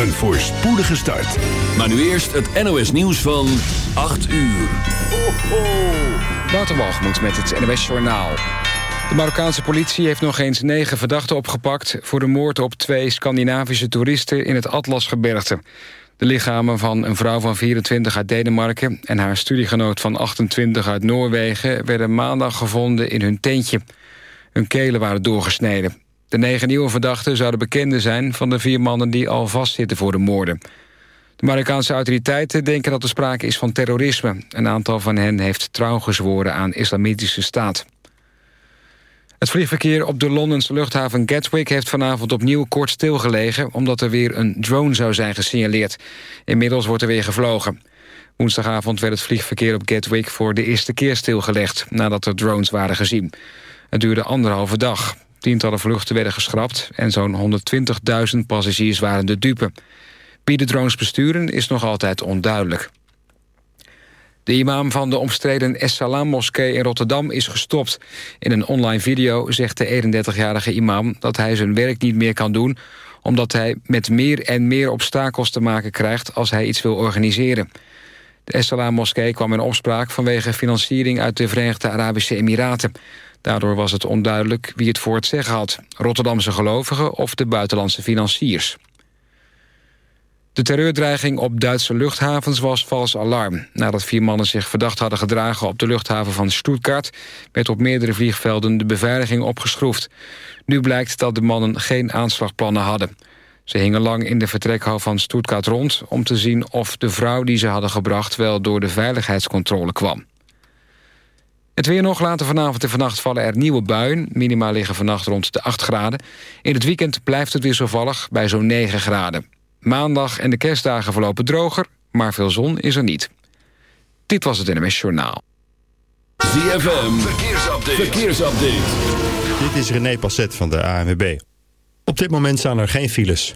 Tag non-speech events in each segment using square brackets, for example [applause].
Een voorspoedige start. Maar nu eerst het NOS nieuws van 8 uur. Ho. Waterwalgemoed met het NOS Journaal. De Marokkaanse politie heeft nog eens negen verdachten opgepakt... voor de moord op twee Scandinavische toeristen in het Atlasgebergte. De lichamen van een vrouw van 24 uit Denemarken... en haar studiegenoot van 28 uit Noorwegen... werden maandag gevonden in hun tentje. Hun kelen waren doorgesneden. De negen nieuwe verdachten zouden bekenden zijn... van de vier mannen die al vastzitten voor de moorden. De Marokkaanse autoriteiten denken dat er sprake is van terrorisme. Een aantal van hen heeft trouw gezworen aan islamitische staat. Het vliegverkeer op de Londense luchthaven Gatwick... heeft vanavond opnieuw kort stilgelegen... omdat er weer een drone zou zijn gesignaleerd. Inmiddels wordt er weer gevlogen. Woensdagavond werd het vliegverkeer op Gatwick... voor de eerste keer stilgelegd... nadat er drones waren gezien. Het duurde anderhalve dag. Tientallen vluchten werden geschrapt... en zo'n 120.000 passagiers waren de dupe. Wie de drones besturen is nog altijd onduidelijk. De imam van de omstreden Es-Salam-moskee in Rotterdam is gestopt. In een online video zegt de 31-jarige imam dat hij zijn werk niet meer kan doen... omdat hij met meer en meer obstakels te maken krijgt als hij iets wil organiseren. De Es-Salam-moskee kwam in opspraak vanwege financiering uit de Verenigde Arabische Emiraten. Daardoor was het onduidelijk wie het voor het zeggen had. Rotterdamse gelovigen of de buitenlandse financiers. De terreurdreiging op Duitse luchthavens was vals alarm. Nadat vier mannen zich verdacht hadden gedragen op de luchthaven van Stuttgart... werd op meerdere vliegvelden de beveiliging opgeschroefd. Nu blijkt dat de mannen geen aanslagplannen hadden. Ze hingen lang in de vertrekhal van Stuttgart rond... om te zien of de vrouw die ze hadden gebracht wel door de veiligheidscontrole kwam. Het weer nog later vanavond en vannacht vallen er nieuwe buien. Minima liggen vannacht rond de 8 graden. In het weekend blijft het wisselvallig bij zo'n 9 graden. Maandag en de kerstdagen verlopen droger, maar veel zon is er niet. Dit was het NMS Journaal. ZFM, verkeersupdate. verkeersupdate. Dit is René Passet van de ANWB. Op dit moment staan er geen files.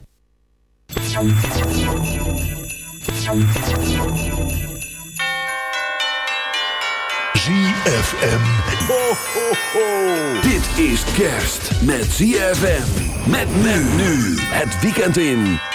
ZFM. Ho, ho, ho. Dit is kerst met ZFM. Met men nu. Het weekend in.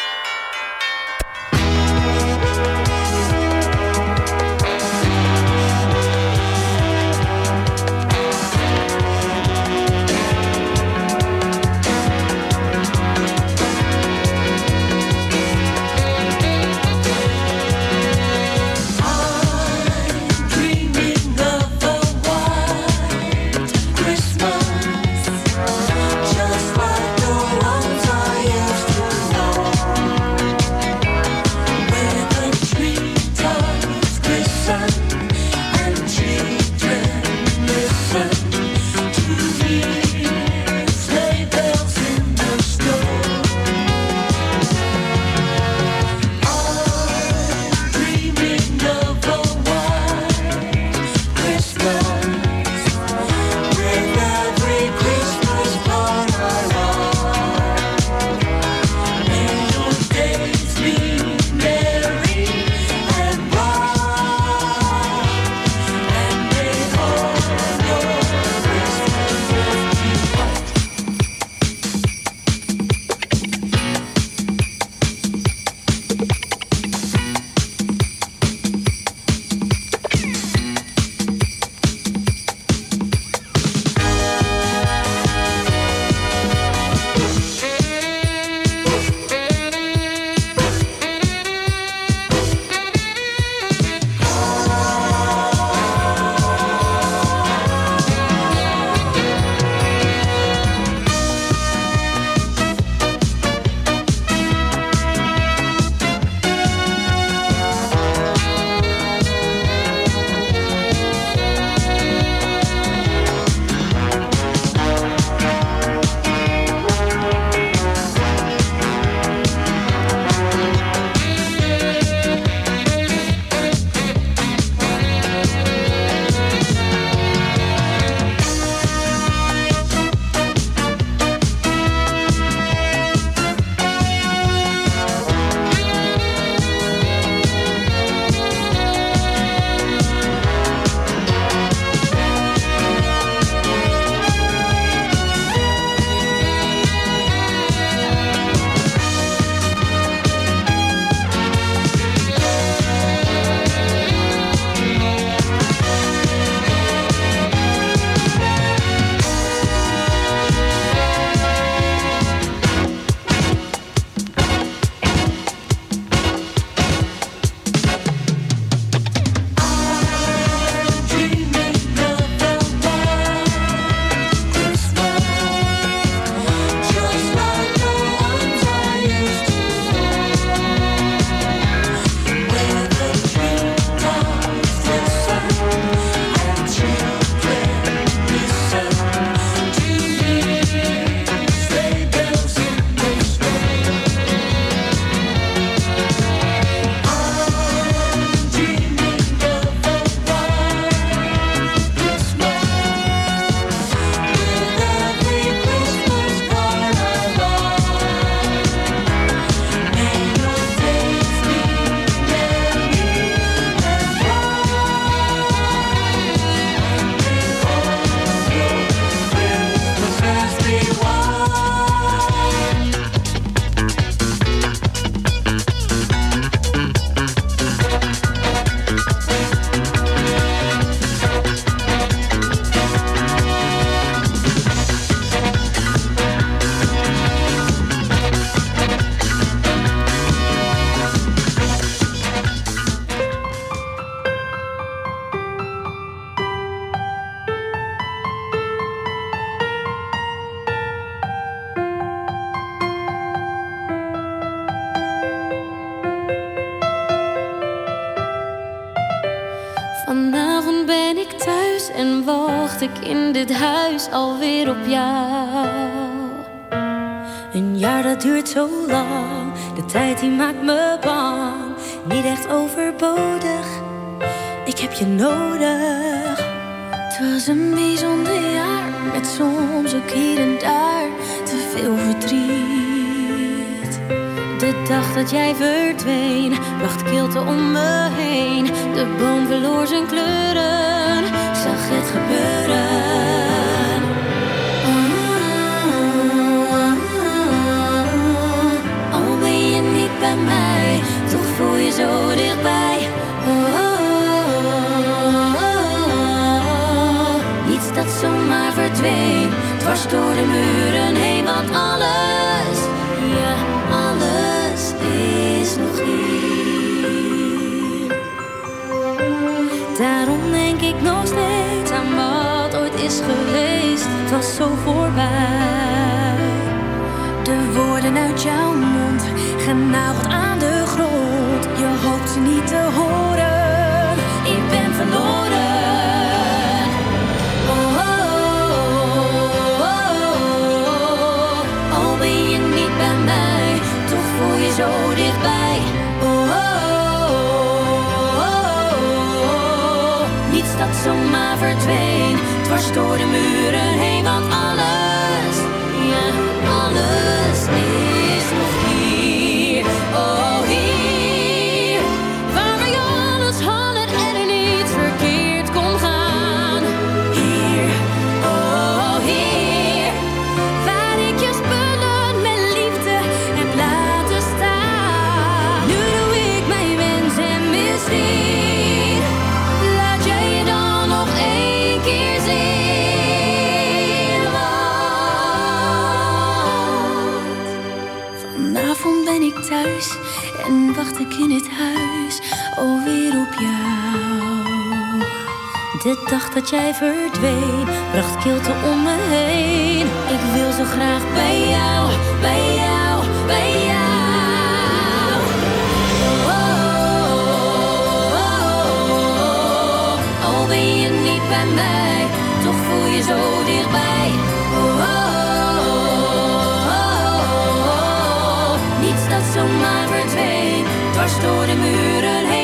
Verloor zijn kleuren, zag het gebeuren. Al ben je niet bij mij, toch voel je zo dichtbij. Niets dat zomaar verdween, dwars door de muren heen, want alles, Het was zo voorbij. De woorden uit jouw mond, genageld aan de grond. Je hoopt ze niet te horen. Ik ben verloren. Oh, oh, oh, oh. Al ben je niet bij mij, toch voel je zo dichtbij. Oh, oh, oh. Niets dat zomaar verdween, dwars door de muren heen, want alles, ja, alles is en wacht ik in het huis alweer op jou. De dag dat jij verdween, bracht kilte om me heen. Ik wil zo graag bij jou, bij jou, bij jou. Oh, oh, oh. Ben je niet bij mij, toch voel je zo dichtbij. Oh. Niets dat zomaar verdween, dwars door de muren heen,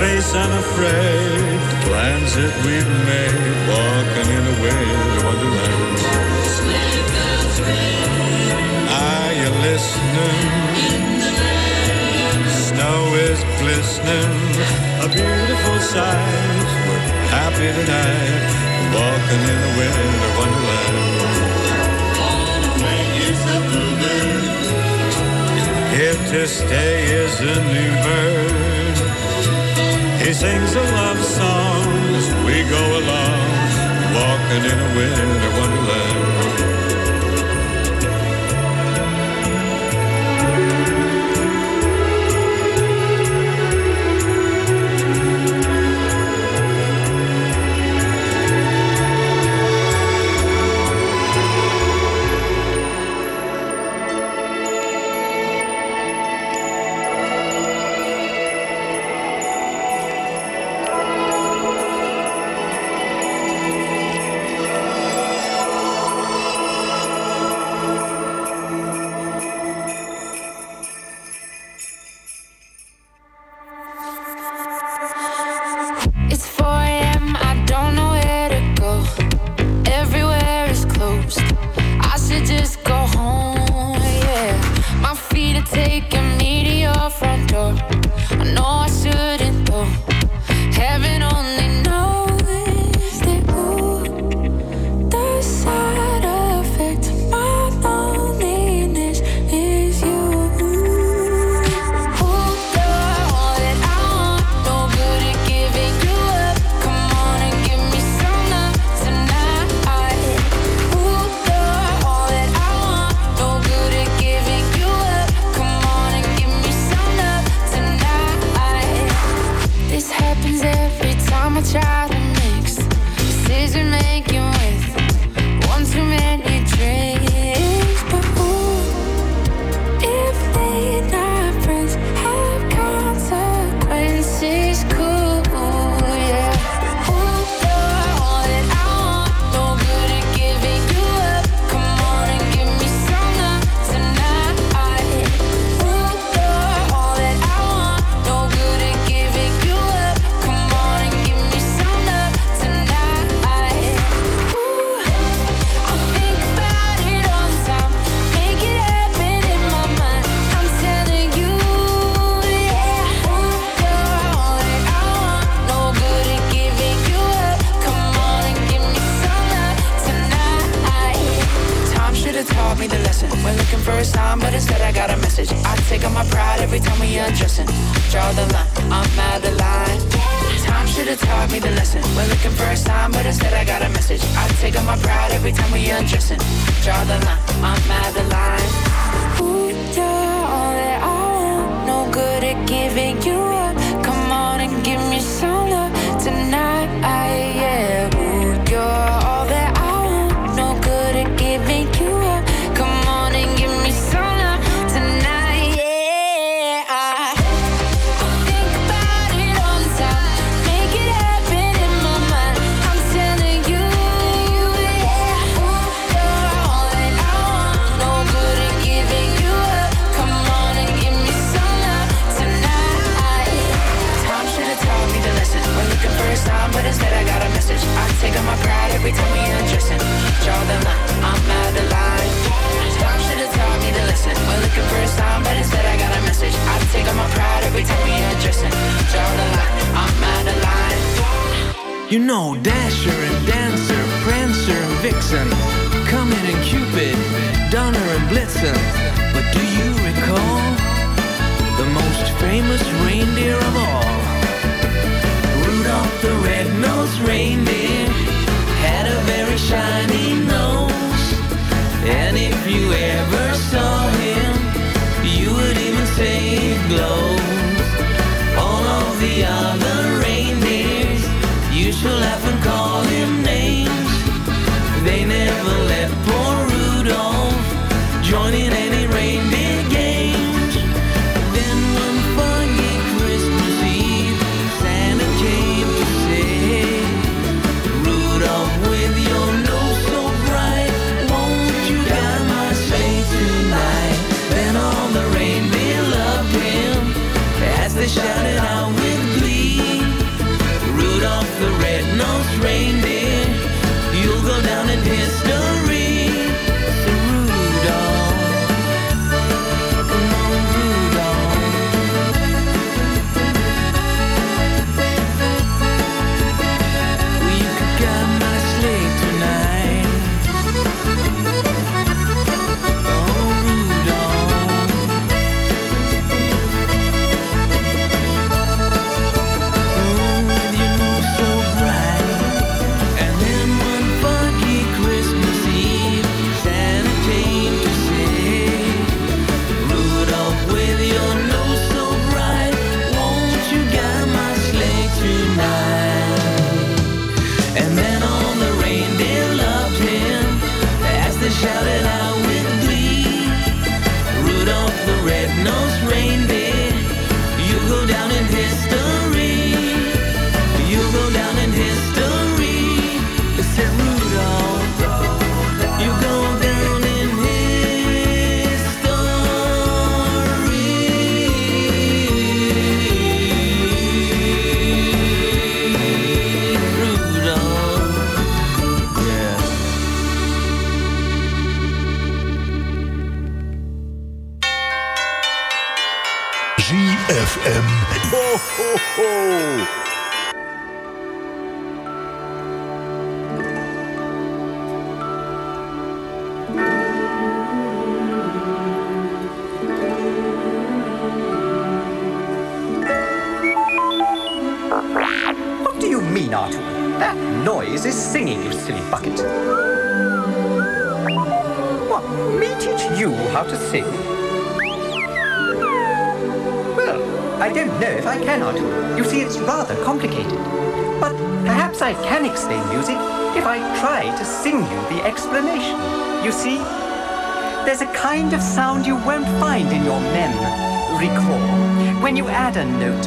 to face unafraid the plans that we've made, walking in a winter wonderland. Are you listening? Snow is glistening, a beautiful sight. We're happy tonight, walking in a winter wonderland. Here to stay is a new bird. He sings a love song as we go along, walking in a winter wonderland. You know, Dasher and Dancer, Prancer and Vixen, Comet and Cupid, Donner and Blitzen. But do you recall the most famous reindeer of all? Rudolph the Red-Nosed Reindeer had a very shiny nose. And if you ever saw him, you would even say it glows. All of the other joining any reindeer games. Then one foggy Christmas Eve, Santa came to say, Rudolph, with your nose so bright, won't you guide my sleigh tonight? Then all the reindeer loved him as they shouted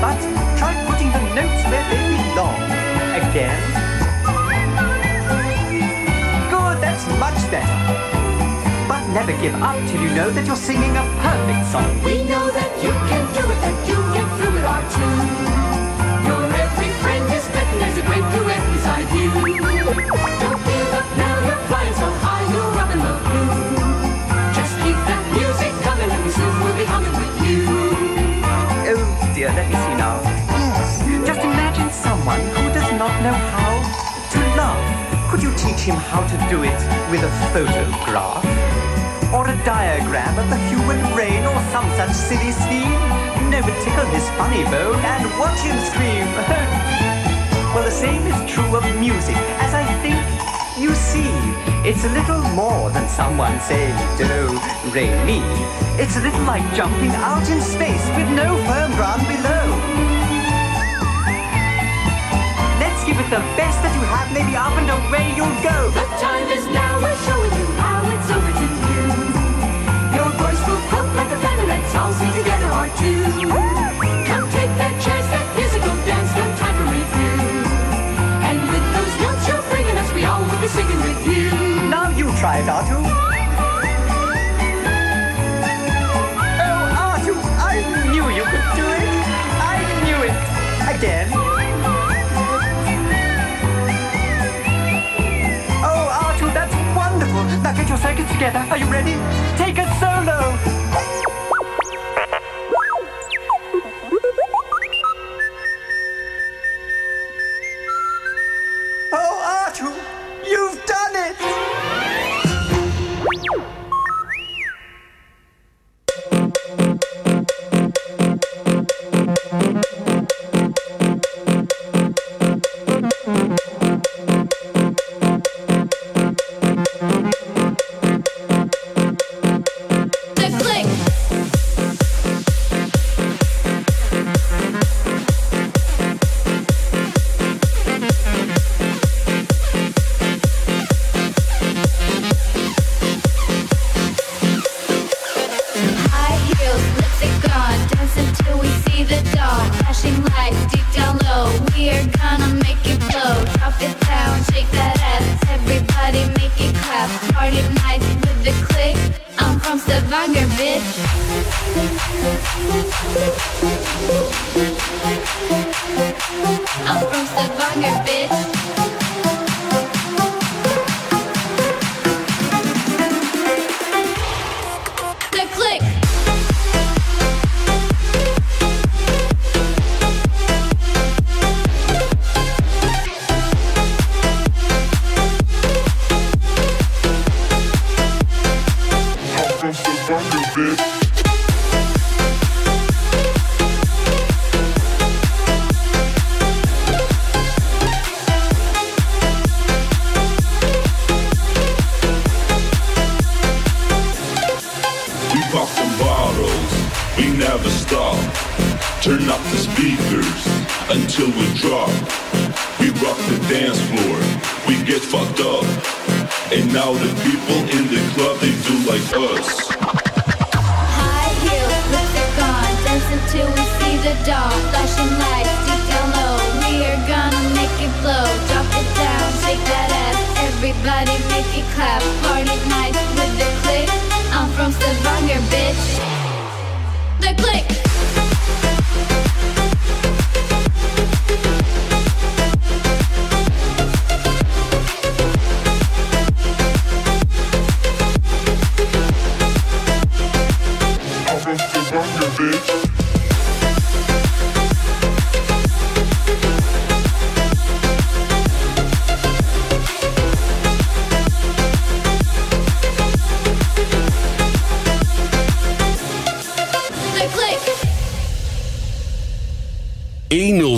But try putting the notes where they belong. Again. Good, that's much better. But never give up till you know that you're singing a perfect song. We know that you can do it, that you get through it our two. Your every friend is and there's a great duet beside you. Someone who does not know how to love? Could you teach him how to do it with a photograph? Or a diagram of the human brain or some such silly scheme? No, but tickle his funny bone and watch him scream. [laughs] well, the same is true of music, as I think you see. It's a little more than someone saying do, re, mi. It's a little like jumping out in space with no firm ground below. The best that you have, maybe up and away you'll go. The time is now, we're showing you how it's over to you. Your voice will float like a feather, let's all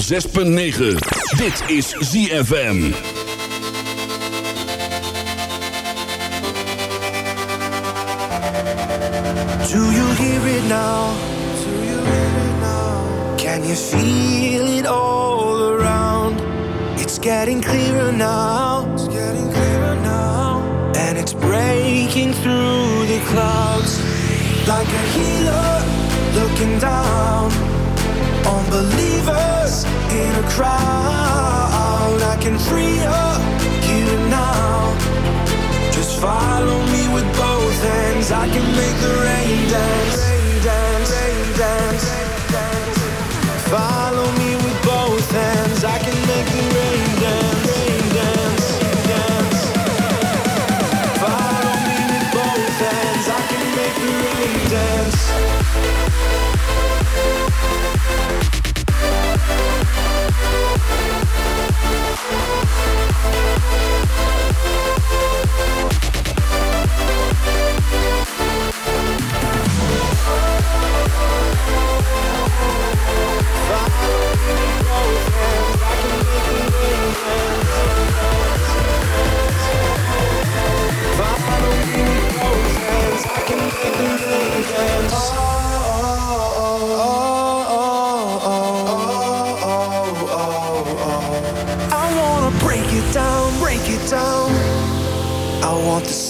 106.9. Dit is ZFM. Do you hear it now? Do you hear it now? Can you feel it all around? It's getting clearer now. It's getting clearer now. And it's breaking through the clouds like a healer looking down believers in a crowd. I can free up you now. Just follow me with both hands. I can make the rain dance. Rain dance, rain dance,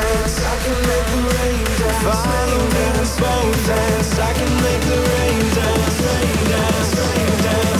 dance. I can make the rain dance. Follow me both hands. I can make the rain dance. Rain dance, rain dance.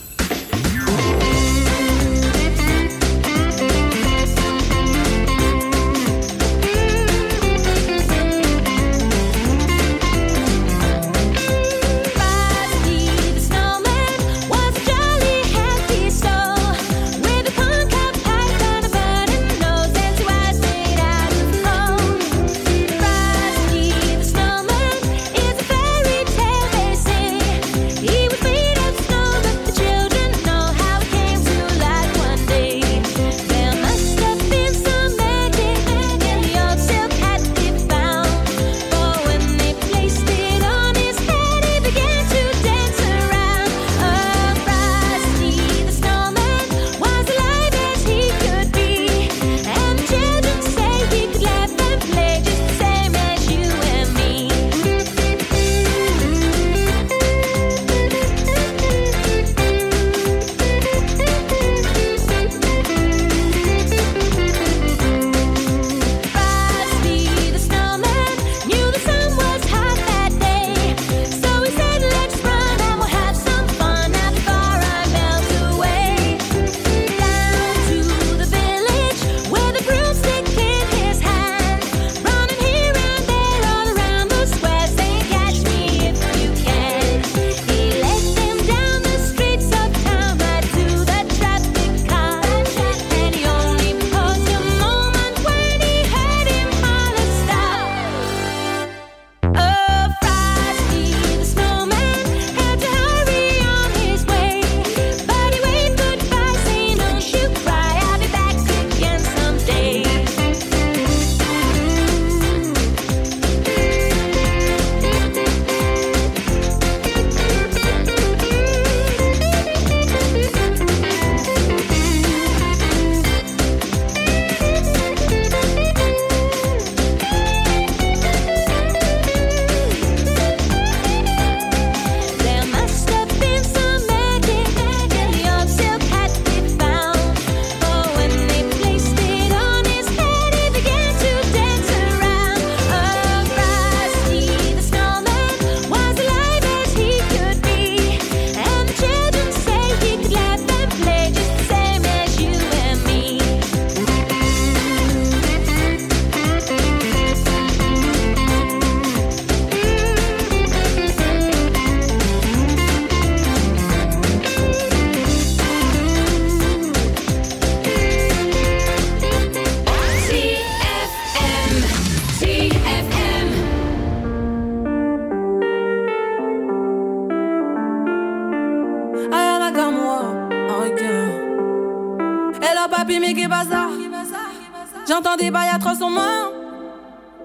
J'entends des bails à 300 mains.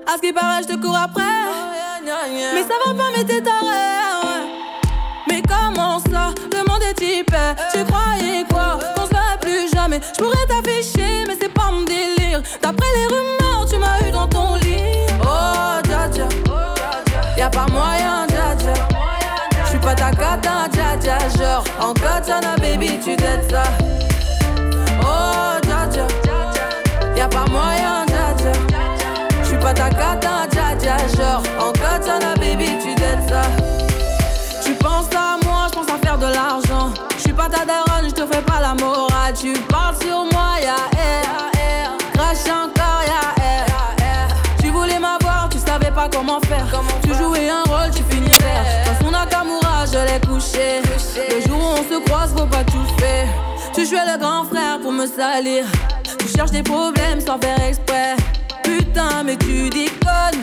À ce qui paraît, je te cours après. Mais ça va pas, mais t'es taré. Mais comment ça? Le monde est type. Tu croyais quoi? Qu'on se verrait plus jamais. Je pourrais t'afficher, mais c'est pas mon délire. D'après les rumeurs, tu m'as eu dans ton lit. Oh, dja dja. Y'a pas moyen, dja dja. J'suis pas ta cata, dja dja. Genre, en katana, baby, tu t'aides ça. Genre, en katana, baby, tu t'aides ça. Tu penses à moi, je pense à faire de l'argent. Je suis pas ta daronne, je te fais pas la morale. Tu parles sur moi, ya air. Crash encore, ya air. Tu voulais m'avoir, tu savais pas comment faire. Tu jouais un rôle, tu finissais. Dans son Nakamura, je l'ai couché. Le jour où on se croise, faut pas tout faire. Tu jouais le grand frère pour me salir. Tu cherches des problèmes sans faire exprès. Putain, mais tu déconnes.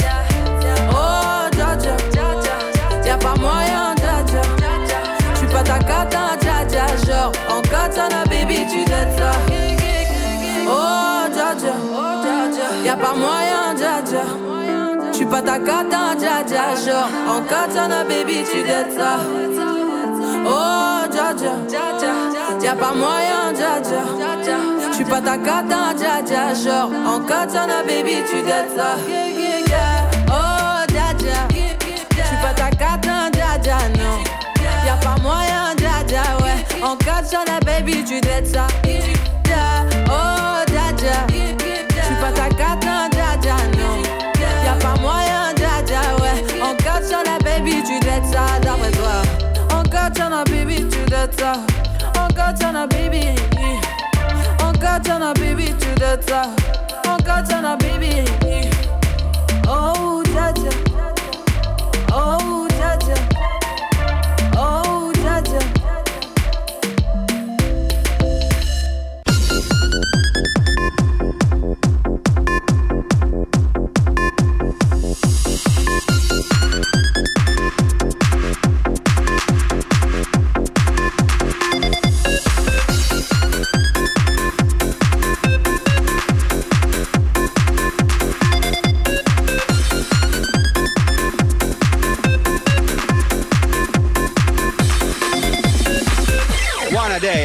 Y'a moyen, dja dja. J'suis pas ta cata, dja dja. Genre, en katana, baby, tu dettes ça. Oh, dja dja. Y'a pas moyen, dja dja. Pas ta cata, dja dja. Genre, en katana, baby, tu dettes. Oh, dja dja. Pas ta cata, dja dja, non. Y'a pas moyen, dja ouais. En katana, baby, tu dettes ça. Ça, d'après toi. Baby, tu dettes ça. En katana, baby. En katana, baby, tu dettes ça. En katana, baby.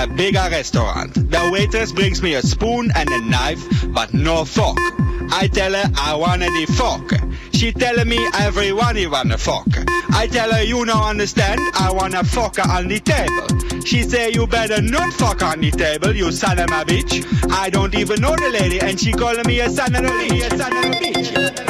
The bigger restaurant. The waitress brings me a spoon and a knife, but no fork. I tell her I want the fork. She telling me everyone you want a fork. I tell her you no understand, I want a fork on the table. She say you better not fuck on the table, you son of a bitch. I don't even know the lady and she calling me a son of a bitch.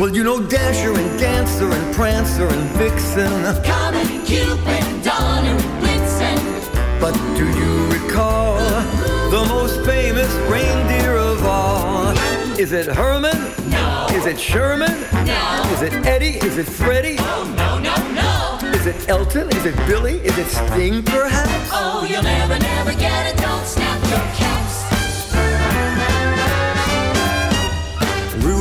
Well, you know Dasher and Dancer and Prancer and Vixen. Comet, Cupid, Donner, Blitzen. But do you recall the most famous reindeer of all? Is it Herman? No. Is it Sherman? No. Is it Eddie? Is it Freddie? Oh, no, no, no. Is it Elton? Is it Billy? Is it Sting, perhaps? Oh, you'll never, never get it. Don't snap your caps.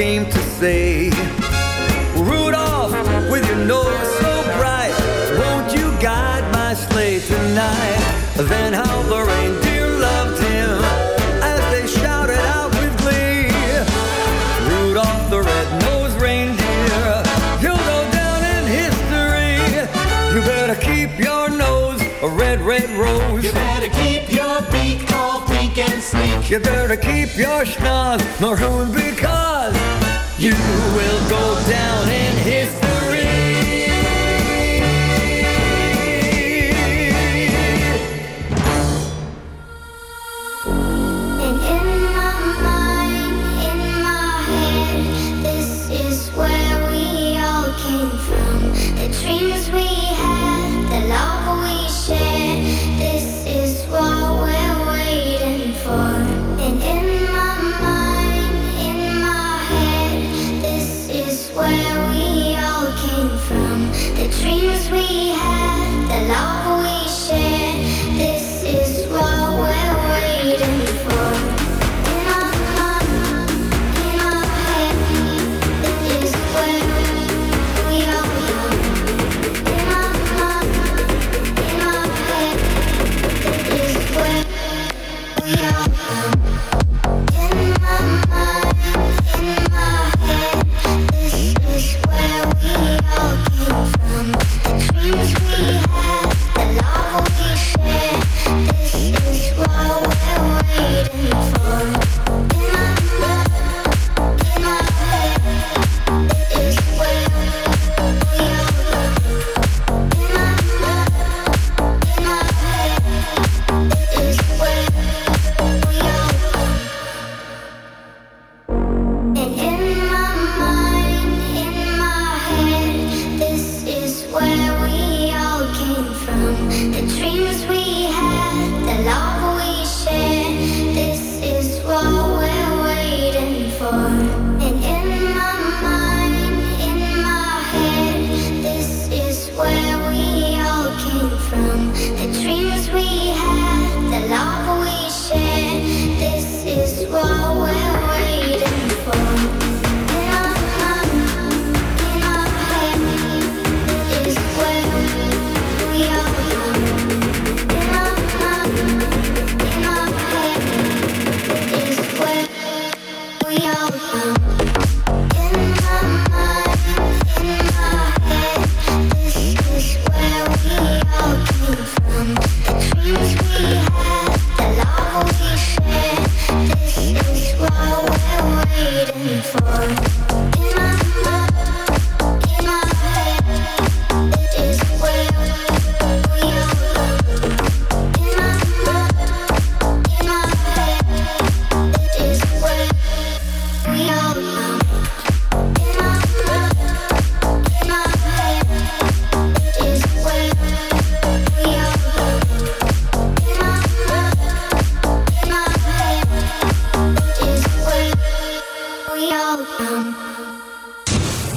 Came to say, Rudolph, with your nose so bright, won't you guide my sleigh tonight? Then how the reindeer loved him as they shouted out with glee. Rudolph the red-nosed reindeer, you'll go down in history. You better keep your nose a red, red rose. You better keep your schnoz maroon because you will go down in history.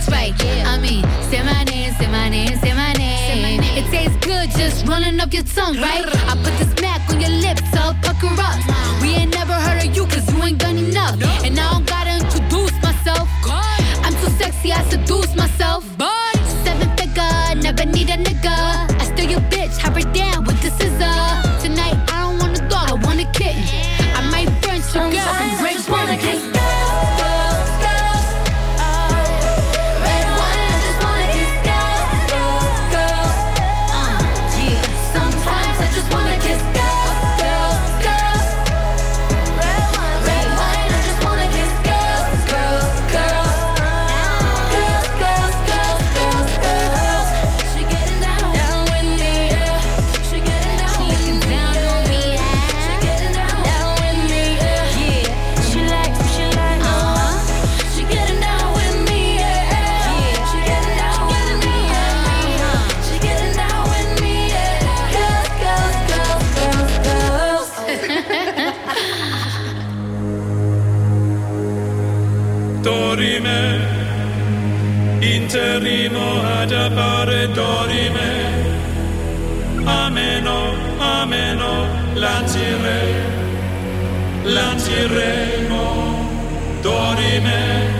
that's right. I mean, say my name, say my name, say my name. It tastes good just running up your tongue, right? I put this dorime, interrimo ad appare dorime, ameno, ameno, lancire, lanciremo dorime.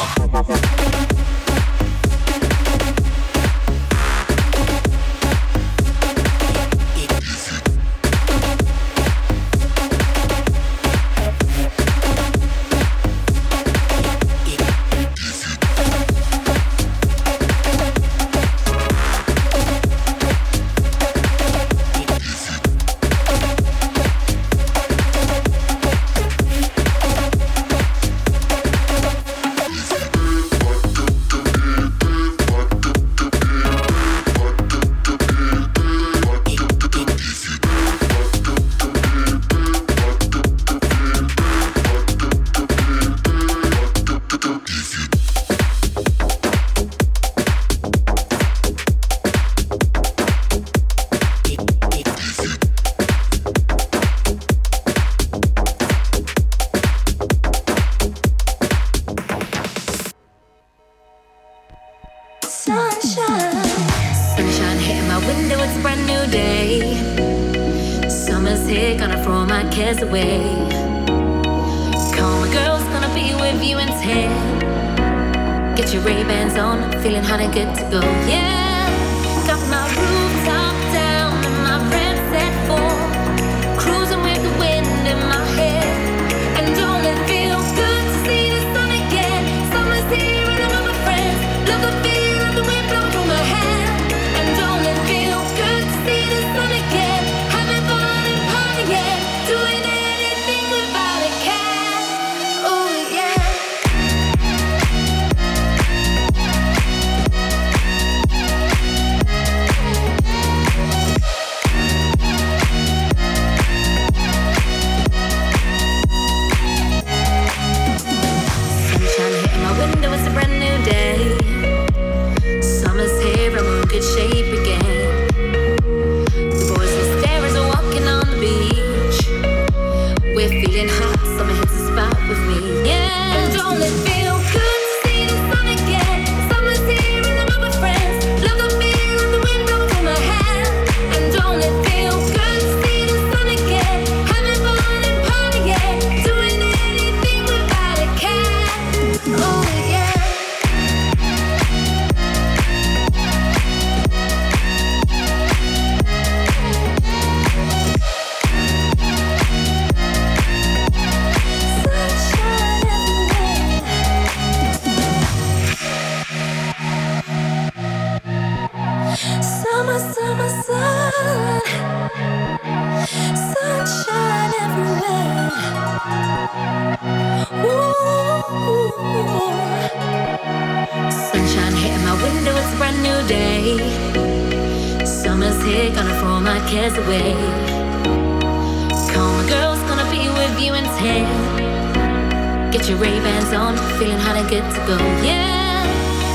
Roma.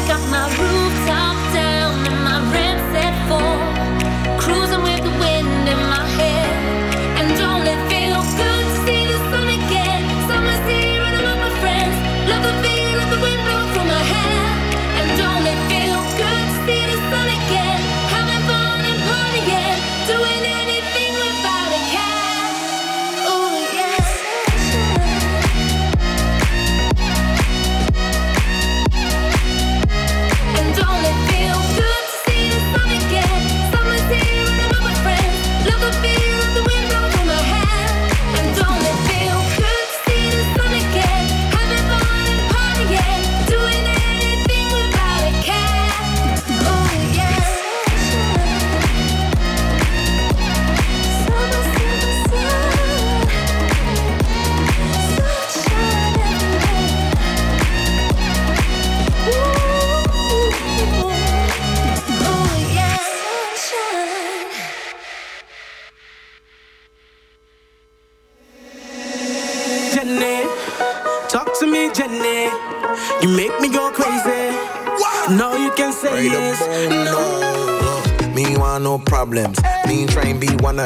got my room.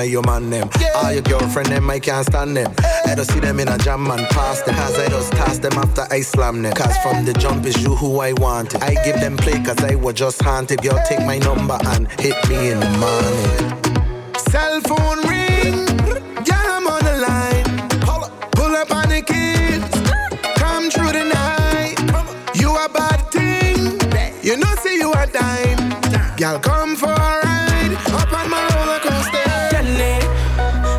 Your man them. All your girlfriend them, I can't stand them. I don't see them in a jam and pass them. Cause I just toss them after I slam them. Cause from the jump is you who I wanted. I give them play cause I was just haunted. Girl, take my number and hit me in the morning. Cell phone ring,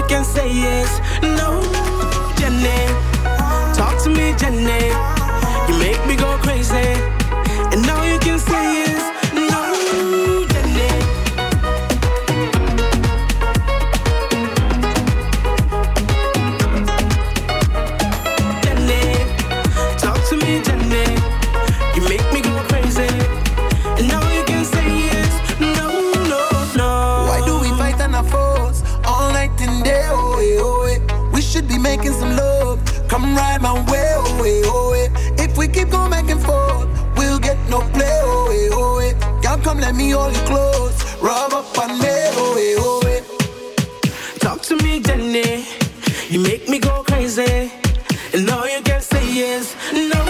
you can say is oh. Talk to me, Jenny. You make me go crazy. And all you can say is no,